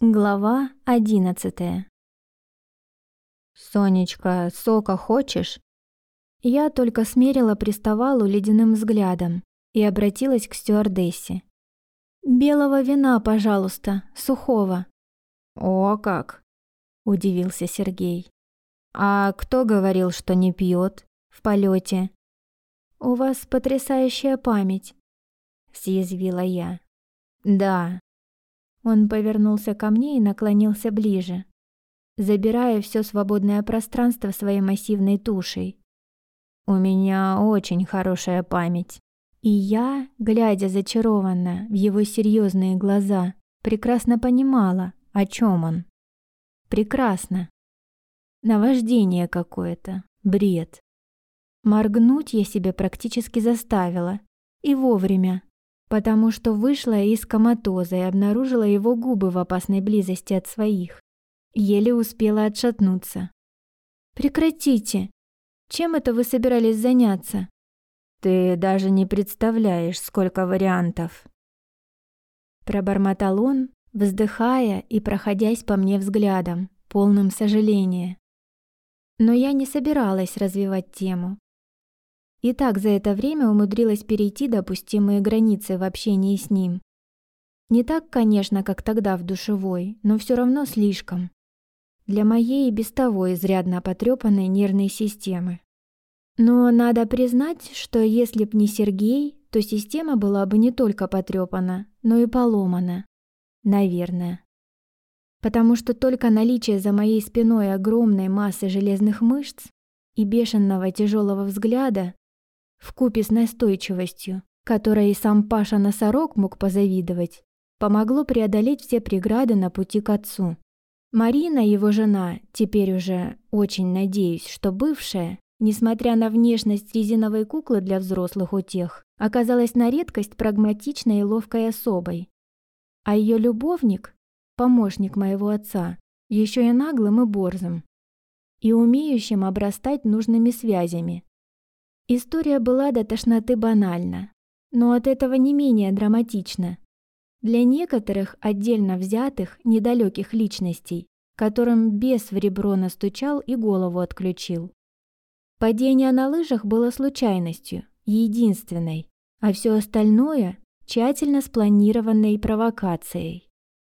Глава одиннадцатая. «Сонечка, сока хочешь?» Я только смерила приставалу ледяным взглядом и обратилась к стюардессе. «Белого вина, пожалуйста, сухого». «О, как!» – удивился Сергей. «А кто говорил, что не пьет в полете? «У вас потрясающая память», – съязвила я. «Да, он повернулся ко мне и наклонился ближе, забирая все свободное пространство своей массивной тушей. «У меня очень хорошая память». И я, глядя зачарованно в его серьезные глаза, прекрасно понимала, о чем он. Прекрасно. Наваждение какое-то, бред. Моргнуть я себе практически заставила. И вовремя потому что вышла из коматоза и обнаружила его губы в опасной близости от своих. Еле успела отшатнуться. «Прекратите! Чем это вы собирались заняться?» «Ты даже не представляешь, сколько вариантов!» Пробормотал он, вздыхая и проходясь по мне взглядом, полным сожаления. Но я не собиралась развивать тему. И так за это время умудрилась перейти допустимые границы в общении с ним. Не так, конечно, как тогда в душевой, но все равно слишком. Для моей и без того изрядно потрепанной нервной системы. Но надо признать, что если б не Сергей, то система была бы не только потрепана, но и поломана. Наверное. Потому что только наличие за моей спиной огромной массы железных мышц и бешеного тяжелого взгляда в купе с настойчивостью, которой и сам Паша-носорог мог позавидовать, помогло преодолеть все преграды на пути к отцу. Марина, его жена, теперь уже очень надеюсь, что бывшая, несмотря на внешность резиновой куклы для взрослых утех, оказалась на редкость прагматичной и ловкой особой. А ее любовник, помощник моего отца, еще и наглым и борзым, и умеющим обрастать нужными связями, История была до тошноты банальна, но от этого не менее драматична. Для некоторых отдельно взятых, недалеких личностей, которым бес в ребро настучал и голову отключил. Падение на лыжах было случайностью, единственной, а все остальное – тщательно спланированной провокацией.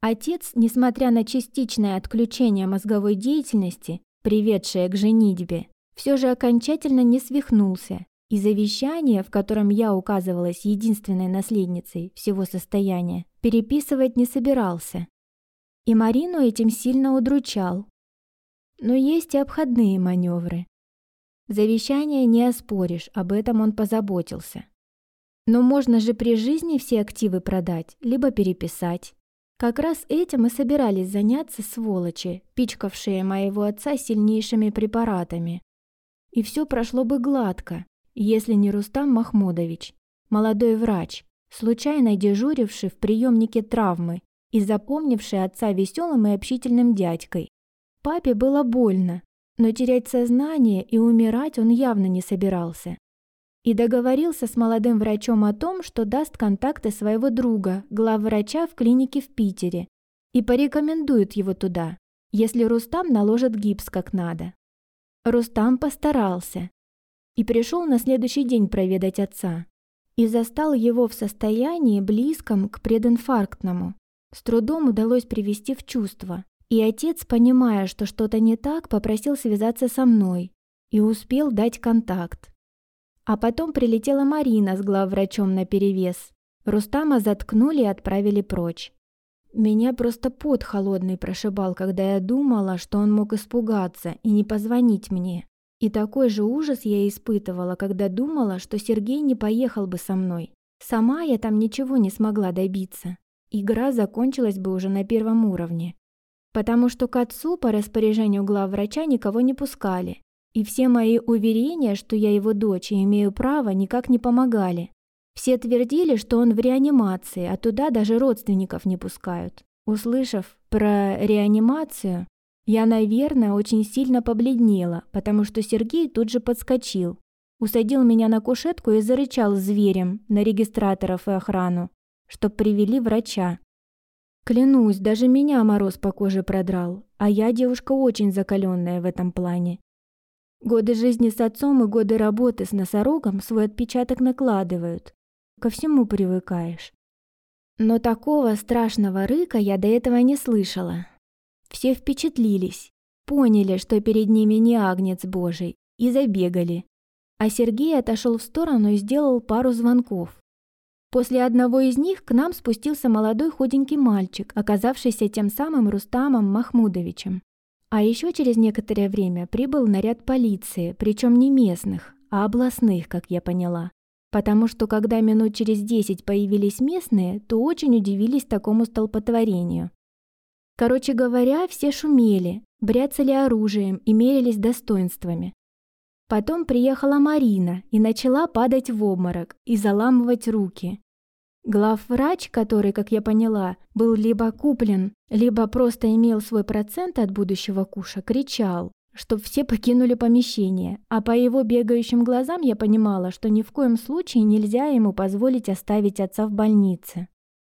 Отец, несмотря на частичное отключение мозговой деятельности, приведшее к женитьбе, все же окончательно не свихнулся, и завещание, в котором я указывалась единственной наследницей всего состояния, переписывать не собирался. И Марину этим сильно удручал. Но есть и обходные маневры. Завещание не оспоришь, об этом он позаботился. Но можно же при жизни все активы продать, либо переписать. Как раз этим и собирались заняться сволочи, пичкавшие моего отца сильнейшими препаратами, и все прошло бы гладко, если не Рустам Махмудович, молодой врач, случайно дежуривший в приемнике травмы и запомнивший отца веселым и общительным дядькой. Папе было больно, но терять сознание и умирать он явно не собирался. И договорился с молодым врачом о том, что даст контакты своего друга, главврача в клинике в Питере, и порекомендует его туда, если Рустам наложит гипс как надо. Рустам постарался и пришел на следующий день проведать отца. И застал его в состоянии, близком к прединфарктному. С трудом удалось привести в чувство. И отец, понимая, что что-то не так, попросил связаться со мной и успел дать контакт. А потом прилетела Марина с главврачом наперевес. Рустама заткнули и отправили прочь. Меня просто пот холодный прошибал, когда я думала, что он мог испугаться и не позвонить мне. И такой же ужас я испытывала, когда думала, что Сергей не поехал бы со мной. Сама я там ничего не смогла добиться. Игра закончилась бы уже на первом уровне. Потому что к отцу по распоряжению главврача никого не пускали. И все мои уверения, что я его дочь и имею право, никак не помогали. Все твердили, что он в реанимации, а туда даже родственников не пускают. Услышав про реанимацию, я, наверное, очень сильно побледнела, потому что Сергей тут же подскочил, усадил меня на кушетку и зарычал зверем на регистраторов и охрану, чтоб привели врача. Клянусь, даже меня мороз по коже продрал, а я девушка очень закаленная в этом плане. Годы жизни с отцом и годы работы с носорогом свой отпечаток накладывают. Ко всему привыкаешь. Но такого страшного рыка я до этого не слышала. Все впечатлились, поняли, что перед ними не агнец божий, и забегали. А Сергей отошел в сторону и сделал пару звонков. После одного из них к нам спустился молодой худенький мальчик, оказавшийся тем самым Рустамом Махмудовичем. А еще через некоторое время прибыл наряд полиции, причем не местных, а областных, как я поняла. Потому что когда минут через десять появились местные, то очень удивились такому столпотворению. Короче говоря, все шумели, бряцали оружием и мерились достоинствами. Потом приехала Марина и начала падать в обморок и заламывать руки. Главврач, который, как я поняла, был либо куплен, либо просто имел свой процент от будущего куша, кричал, чтоб все покинули помещение, а по его бегающим глазам я понимала, что ни в коем случае нельзя ему позволить оставить отца в больнице.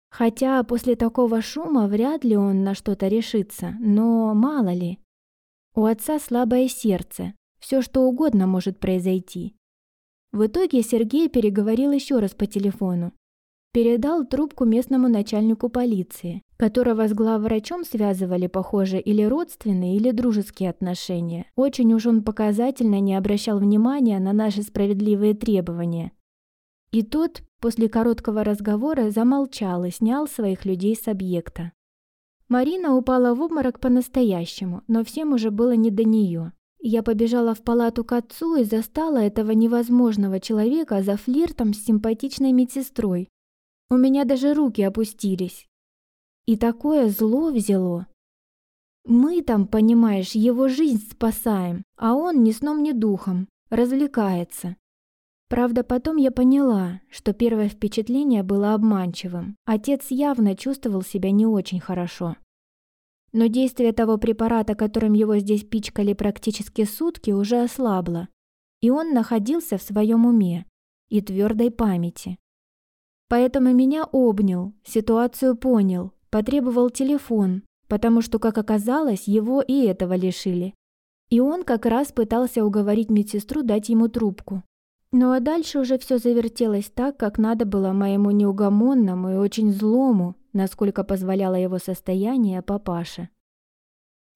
Хотя после такого шума вряд ли он на что-то решится, но мало ли. У отца слабое сердце, все что угодно может произойти. В итоге Сергей переговорил еще раз по телефону, передал трубку местному начальнику полиции, которого с главврачом связывали, похоже, или родственные, или дружеские отношения. Очень уж он показательно не обращал внимания на наши справедливые требования. И тот после короткого разговора замолчал и снял своих людей с объекта. Марина упала в обморок по-настоящему, но всем уже было не до нее. Я побежала в палату к отцу и застала этого невозможного человека за флиртом с симпатичной медсестрой, у меня даже руки опустились. И такое зло взяло. Мы там, понимаешь, его жизнь спасаем, а он ни сном, ни духом, развлекается. Правда, потом я поняла, что первое впечатление было обманчивым. Отец явно чувствовал себя не очень хорошо. Но действие того препарата, которым его здесь пичкали практически сутки, уже ослабло. И он находился в своем уме и твердой памяти. Поэтому меня обнял, ситуацию понял, потребовал телефон, потому что, как оказалось, его и этого лишили. И он как раз пытался уговорить медсестру дать ему трубку. Ну а дальше уже все завертелось так, как надо было моему неугомонному и очень злому, насколько позволяло его состояние, папаше.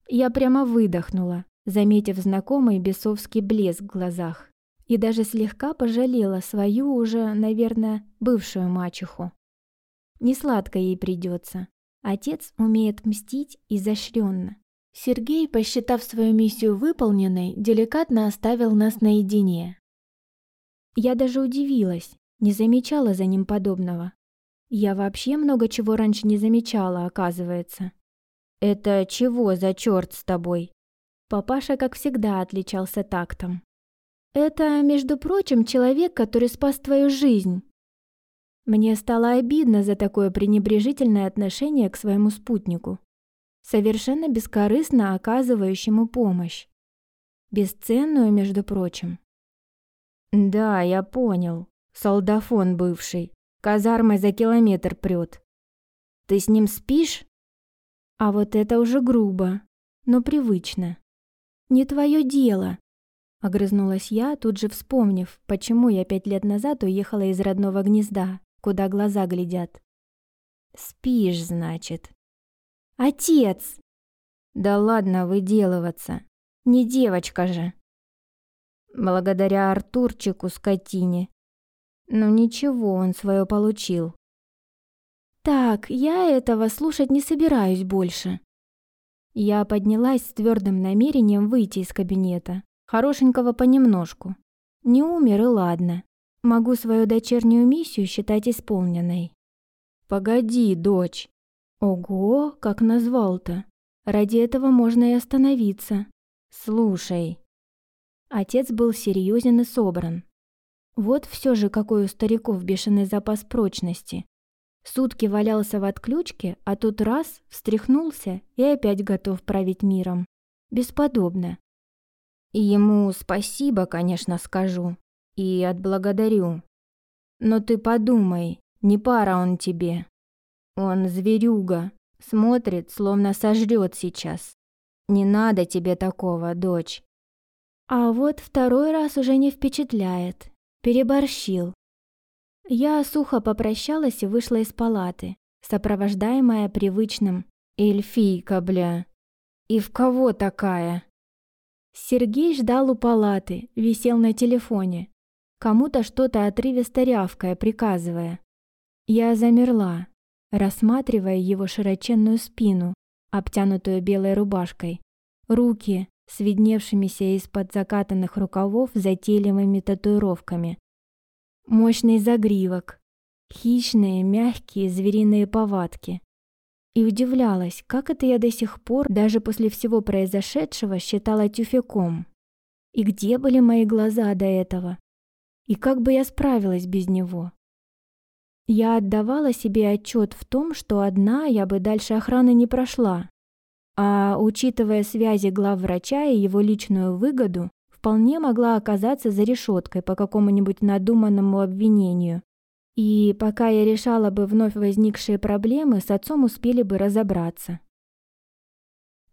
Я прямо выдохнула, заметив знакомый бесовский блеск в глазах и даже слегка пожалела свою уже, наверное, бывшую мачеху. Не сладко ей придется. Отец умеет мстить изощренно. Сергей, посчитав свою миссию выполненной, деликатно оставил нас наедине. Я даже удивилась, не замечала за ним подобного. Я вообще много чего раньше не замечала, оказывается. «Это чего за черт с тобой?» Папаша, как всегда, отличался тактом. Это, между прочим, человек, который спас твою жизнь. Мне стало обидно за такое пренебрежительное отношение к своему спутнику, совершенно бескорыстно оказывающему помощь. Бесценную, между прочим. Да, я понял. Солдафон бывший. Казармой за километр прет. Ты с ним спишь? А вот это уже грубо, но привычно. Не твое дело. Огрызнулась я, тут же вспомнив, почему я пять лет назад уехала из родного гнезда, куда глаза глядят. «Спишь, значит?» «Отец!» «Да ладно выделываться, не девочка же!» Благодаря Артурчику скотине. Ну ничего, он свое получил. «Так, я этого слушать не собираюсь больше». Я поднялась с твердым намерением выйти из кабинета, Хорошенького понемножку. Не умер и ладно. Могу свою дочернюю миссию считать исполненной. Погоди, дочь. Ого, как назвал-то. Ради этого можно и остановиться. Слушай. Отец был серьезен и собран. Вот все же какой у стариков бешеный запас прочности. Сутки валялся в отключке, а тут раз, встряхнулся и опять готов править миром. Бесподобно. Ему спасибо, конечно, скажу. И отблагодарю. Но ты подумай, не пара он тебе. Он зверюга, Смотрит, словно сожрет сейчас. Не надо тебе такого, дочь. А вот второй раз уже не впечатляет. Переборщил. Я сухо попрощалась и вышла из палаты, сопровождаемая привычным «Эльфийка, бля! И в кого такая?» Сергей ждал у палаты, висел на телефоне. Кому-то что-то отрывисто рявкая, приказывая. Я замерла, рассматривая его широченную спину, обтянутую белой рубашкой, руки с видневшимися из-под закатанных рукавов затейливыми татуировками, мощный загривок, хищные, мягкие звериные повадки. И удивлялась, как это я до сих пор, даже после всего произошедшего, считала тюфяком. И где были мои глаза до этого? И как бы я справилась без него? Я отдавала себе отчет в том, что одна я бы дальше охраны не прошла. А учитывая связи главврача и его личную выгоду, вполне могла оказаться за решеткой по какому-нибудь надуманному обвинению. И пока я решала бы вновь возникшие проблемы, с отцом успели бы разобраться.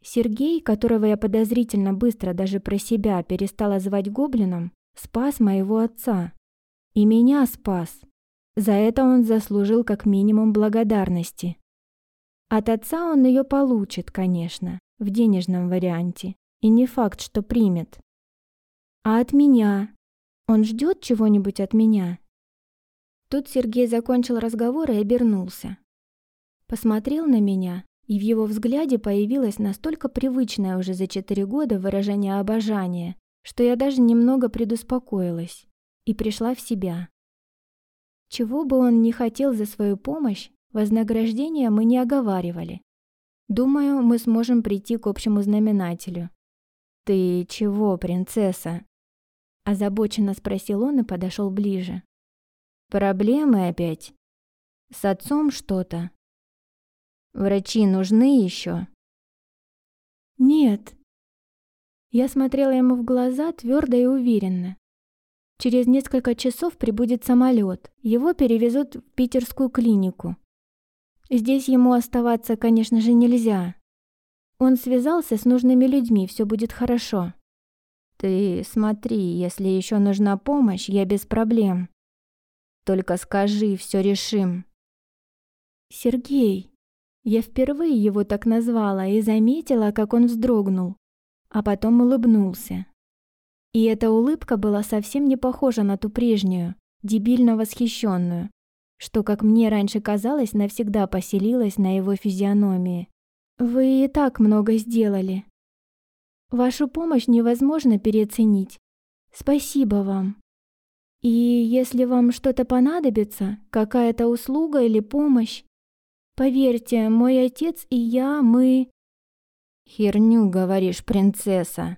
Сергей, которого я подозрительно быстро даже про себя перестала звать гоблином, спас моего отца. И меня спас. За это он заслужил как минимум благодарности. От отца он ее получит, конечно, в денежном варианте. И не факт, что примет. А от меня? Он ждет чего-нибудь от меня? Тут Сергей закончил разговор и обернулся. Посмотрел на меня, и в его взгляде появилось настолько привычное уже за четыре года выражение обожания, что я даже немного предуспокоилась и пришла в себя. Чего бы он ни хотел за свою помощь, вознаграждение мы не оговаривали. Думаю, мы сможем прийти к общему знаменателю. «Ты чего, принцесса?» Озабоченно спросил он и подошел ближе. Проблемы опять? С отцом что-то? Врачи нужны еще? Нет. Я смотрела ему в глаза твердо и уверенно. Через несколько часов прибудет самолет. Его перевезут в питерскую клинику. Здесь ему оставаться, конечно же, нельзя. Он связался с нужными людьми, все будет хорошо. Ты смотри, если еще нужна помощь, я без проблем. Только скажи, все решим. Сергей. Я впервые его так назвала и заметила, как он вздрогнул, а потом улыбнулся. И эта улыбка была совсем не похожа на ту прежнюю, дебильно восхищенную, что, как мне раньше казалось, навсегда поселилась на его физиономии. Вы и так много сделали. Вашу помощь невозможно переоценить. Спасибо вам. И если вам что-то понадобится, какая-то услуга или помощь, поверьте, мой отец и я, мы...» «Херню, говоришь, принцесса!»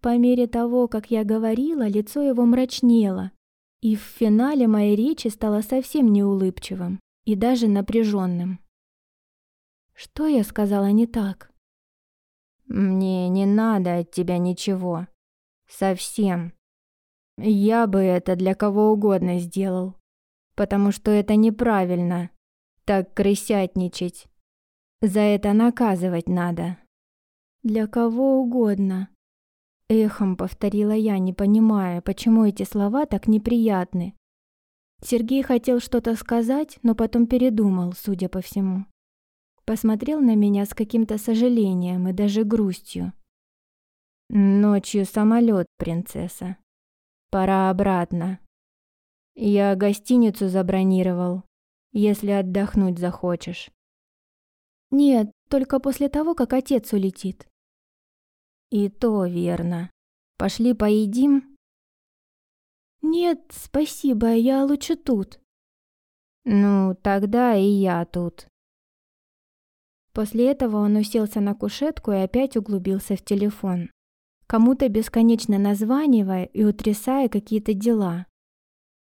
По мере того, как я говорила, лицо его мрачнело, и в финале моей речи стало совсем неулыбчивым и даже напряженным. Что я сказала не так? «Мне не надо от тебя ничего. Совсем. Я бы это для кого угодно сделал, потому что это неправильно. Так крысятничать. За это наказывать надо. Для кого угодно. Эхом повторила я, не понимая, почему эти слова так неприятны. Сергей хотел что-то сказать, но потом передумал, судя по всему. Посмотрел на меня с каким-то сожалением и даже грустью. «Ночью самолет, принцесса. Пора обратно. Я гостиницу забронировал, если отдохнуть захочешь. Нет, только после того, как отец улетит. И то верно. Пошли поедим? Нет, спасибо, я лучше тут. Ну, тогда и я тут. После этого он уселся на кушетку и опять углубился в телефон кому-то бесконечно названивая и утрясая какие-то дела.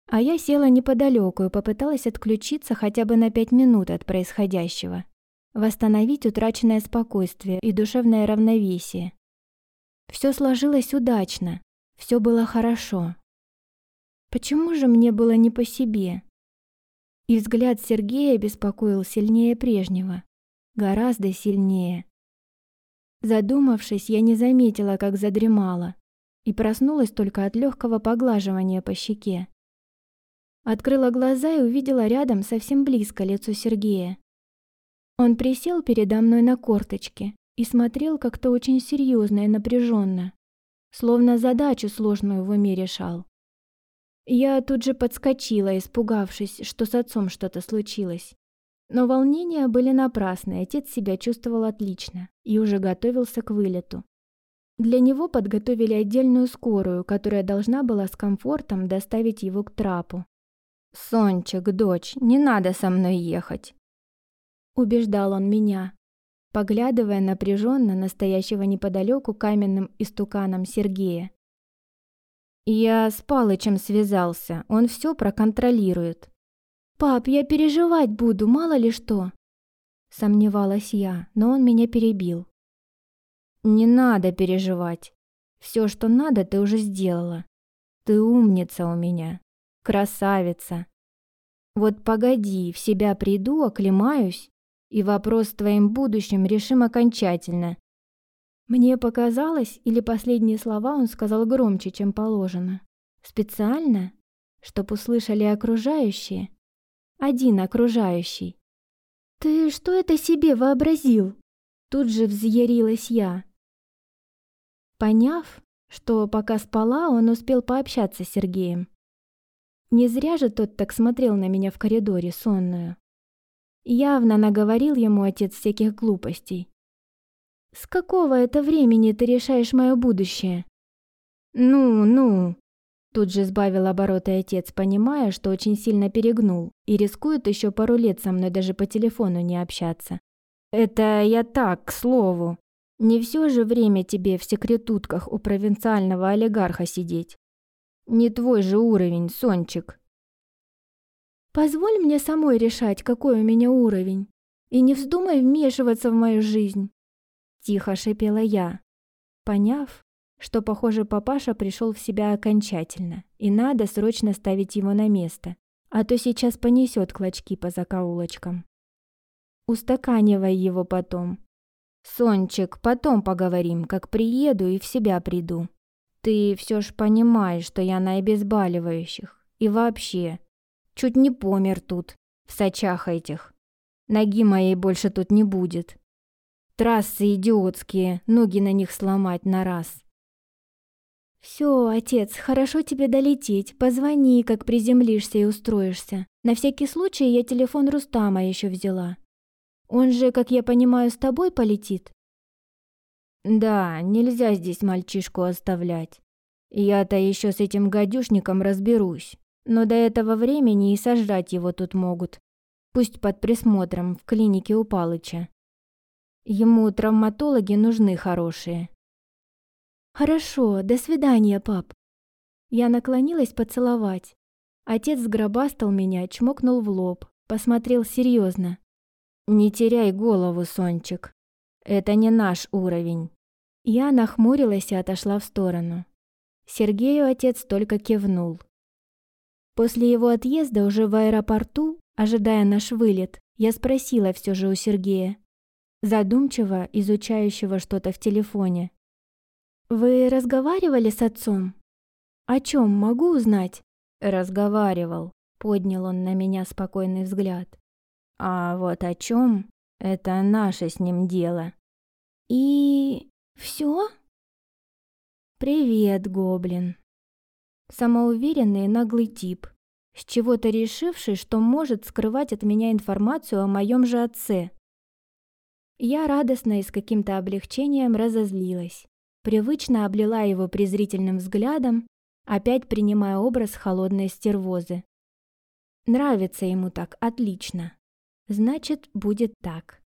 А я села неподалеку и попыталась отключиться хотя бы на пять минут от происходящего, восстановить утраченное спокойствие и душевное равновесие. Все сложилось удачно, все было хорошо. Почему же мне было не по себе? И взгляд Сергея беспокоил сильнее прежнего. гораздо сильнее. Задумавшись, я не заметила, как задремала, и проснулась только от легкого поглаживания по щеке. Открыла глаза и увидела рядом совсем близко лицо Сергея. Он присел передо мной на корточке и смотрел как-то очень серьезно и напряженно, словно задачу сложную в уме решал. Я тут же подскочила, испугавшись, что с отцом что-то случилось. Но волнения были напрасны, отец себя чувствовал отлично и уже готовился к вылету. Для него подготовили отдельную скорую, которая должна была с комфортом доставить его к трапу. «Сончик, дочь, не надо со мной ехать!» Убеждал он меня, поглядывая напряженно настоящего неподалеку каменным истуканом Сергея. «Я с Палычем связался, он все проконтролирует». «Пап, я переживать буду, мало ли что!» Сомневалась я, но он меня перебил. «Не надо переживать. Все, что надо, ты уже сделала. Ты умница у меня. Красавица. Вот погоди, в себя приду, оклемаюсь, и вопрос с твоим будущим решим окончательно. Мне показалось, или последние слова он сказал громче, чем положено. Специально, чтоб услышали окружающие. Один окружающий. «Ты что это себе вообразил?» Тут же взъярилась я. Поняв, что пока спала, он успел пообщаться с Сергеем. Не зря же тот так смотрел на меня в коридоре, сонную. Явно наговорил ему отец всяких глупостей. «С какого это времени ты решаешь мое будущее?» «Ну, ну...» Тут же сбавил обороты отец, понимая, что очень сильно перегнул и рискует еще пару лет со мной даже по телефону не общаться. «Это я так, к слову. Не все же время тебе в секретутках у провинциального олигарха сидеть. Не твой же уровень, Сончик. Позволь мне самой решать, какой у меня уровень, и не вздумай вмешиваться в мою жизнь. Тихо шипела я, поняв, что, похоже, папаша пришел в себя окончательно, и надо срочно ставить его на место, а то сейчас понесет клочки по закоулочкам. Устаканивай его потом. Сончик, потом поговорим, как приеду и в себя приду. Ты все ж понимаешь, что я на обезболивающих. И вообще, чуть не помер тут, в сачах этих. Ноги моей больше тут не будет. Трассы идиотские, ноги на них сломать на раз. «Все, отец, хорошо тебе долететь. Позвони, как приземлишься и устроишься. На всякий случай я телефон Рустама еще взяла. Он же, как я понимаю, с тобой полетит?» Да, нельзя здесь мальчишку оставлять. Я-то еще с этим гадюшником разберусь, но до этого времени и сожрать его тут могут. Пусть под присмотром в клинике у Палыча. Ему травматологи нужны хорошие. Хорошо, до свидания, пап. Я наклонилась поцеловать. Отец сгробастал меня, чмокнул в лоб, посмотрел серьезно. Не теряй голову, Сончик. Это не наш уровень. Я нахмурилась и отошла в сторону. Сергею отец только кивнул. После его отъезда уже в аэропорту, ожидая наш вылет, я спросила все же у Сергея, задумчиво изучающего что-то в телефоне. «Вы разговаривали с отцом? О чем могу узнать?» «Разговаривал», — поднял он на меня спокойный взгляд. «А вот о чем? Это наше с ним дело». «И... все?» «Привет, гоблин». Самоуверенный и наглый тип, с чего-то решивший, что может скрывать от меня информацию о моем же отце. Я радостно и с каким-то облегчением разозлилась. Привычно облила его презрительным взглядом, опять принимая образ холодной стервозы. Нравится ему так, отлично. Значит, будет так.